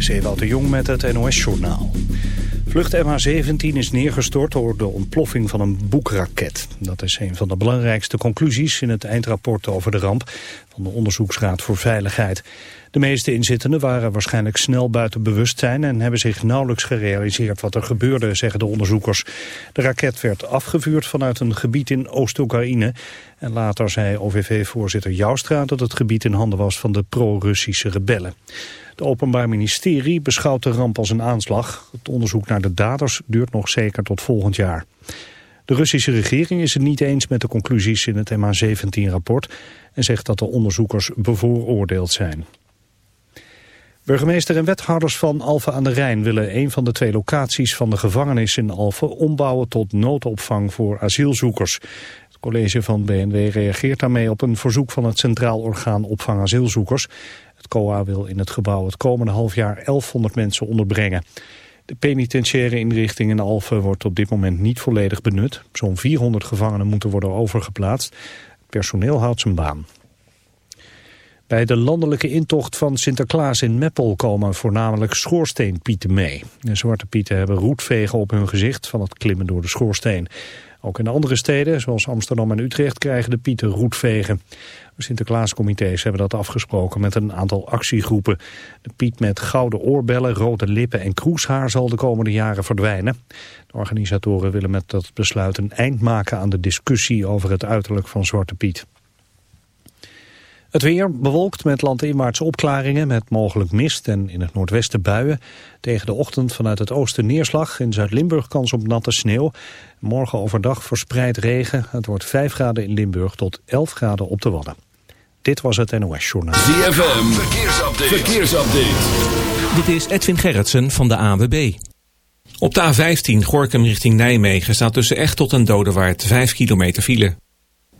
is Ewout de Jong met het NOS-journaal. Vlucht MH17 is neergestort door de ontploffing van een boekraket. Dat is een van de belangrijkste conclusies in het eindrapport over de ramp van de Onderzoeksraad voor Veiligheid. De meeste inzittenden waren waarschijnlijk snel buiten bewustzijn en hebben zich nauwelijks gerealiseerd wat er gebeurde, zeggen de onderzoekers. De raket werd afgevuurd vanuit een gebied in Oost-Oekraïne en later zei OVV-voorzitter Joustra dat het gebied in handen was van de pro-Russische rebellen. Het Openbaar Ministerie beschouwt de ramp als een aanslag. Het onderzoek naar de daders duurt nog zeker tot volgend jaar. De Russische regering is het niet eens met de conclusies in het MH17-rapport... en zegt dat de onderzoekers bevooroordeeld zijn. Burgemeester en wethouders van Alphen aan de Rijn willen een van de twee locaties van de gevangenis in Alphen ombouwen tot noodopvang voor asielzoekers. Het college van BNW reageert daarmee op een verzoek van het Centraal Orgaan Opvang Asielzoekers. Het COA wil in het gebouw het komende half jaar 1100 mensen onderbrengen. De penitentiaire inrichting in Alphen wordt op dit moment niet volledig benut. Zo'n 400 gevangenen moeten worden overgeplaatst. Het personeel houdt zijn baan. Bij de landelijke intocht van Sinterklaas in Meppel komen voornamelijk schoorsteenpieten mee. De zwarte pieten hebben roetvegen op hun gezicht van het klimmen door de schoorsteen. Ook in andere steden, zoals Amsterdam en Utrecht, krijgen de pieten roetvegen. Sinterklaascomité's hebben dat afgesproken met een aantal actiegroepen. De piet met gouden oorbellen, rode lippen en kroeshaar zal de komende jaren verdwijnen. De organisatoren willen met dat besluit een eind maken aan de discussie over het uiterlijk van Zwarte Piet. Het weer bewolkt met landinwaartse opklaringen met mogelijk mist en in het noordwesten buien. Tegen de ochtend vanuit het oosten neerslag. In Zuid-Limburg kans op natte sneeuw. Morgen overdag verspreid regen. Het wordt 5 graden in Limburg tot 11 graden op de Wadden. Dit was het NOS Journaal. ZFM, verkeersupdate. verkeersupdate. Dit is Edwin Gerritsen van de AWB. Op de A15 Gorkum richting Nijmegen staat tussen Echt tot een Dodewaard 5 kilometer file.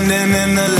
Standing in the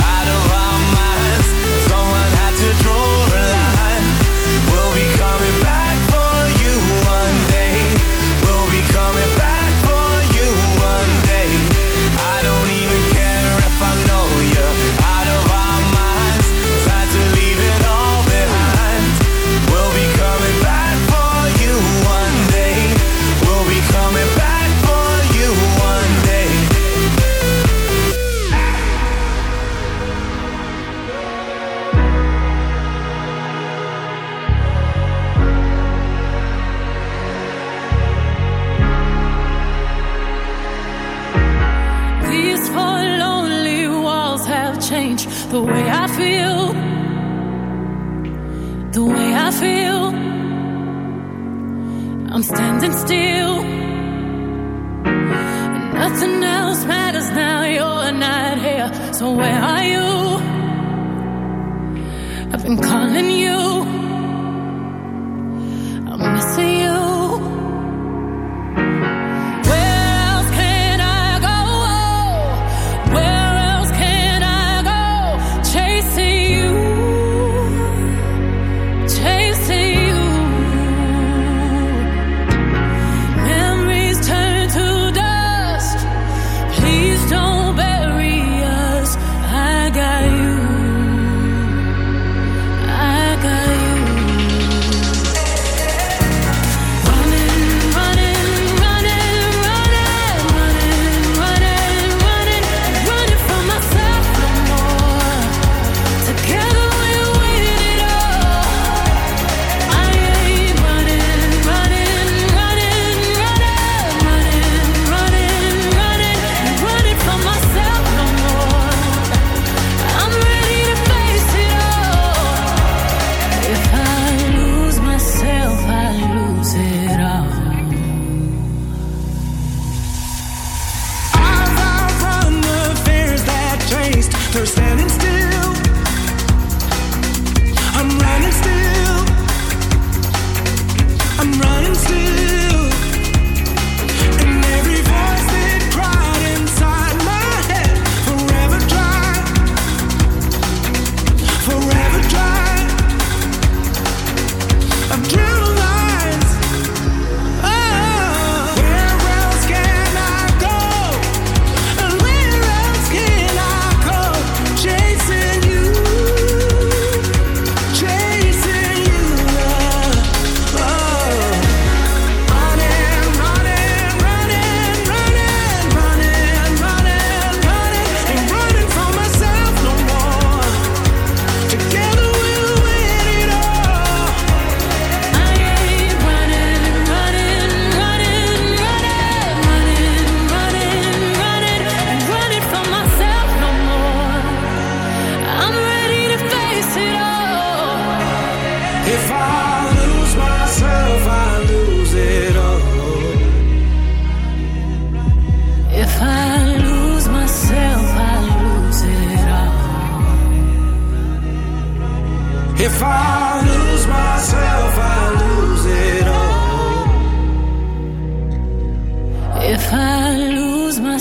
standing still. Nothing else matters now, you're not here. So where are you?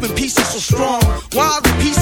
Loving peace is so strong. Why the people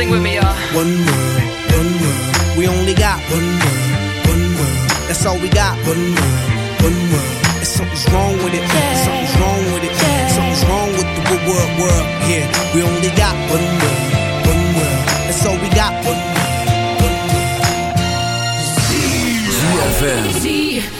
Sing with me, y'all. One world, one world. We only got one world, one world. That's all we got. One world, one world. And something's wrong with it. Something's wrong with it. Something's wrong with the wo- world, world. Yeah, we only got one world, one world. That's all we got. One world, one world. ZFM. ZFM.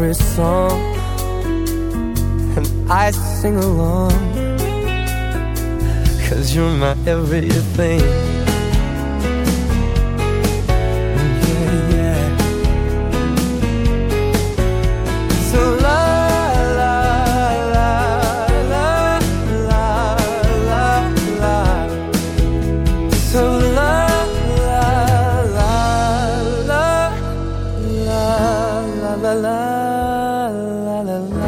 Every song And I sing along Cause you're my everything Yeah, yeah So la la la la la.